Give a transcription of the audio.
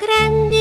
grande.